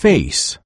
Face.